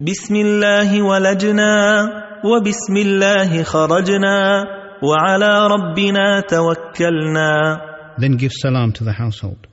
بسم الله ولجنا وبسم الله خرجنا وعلى ربنا توكلنا Then give salam to the household.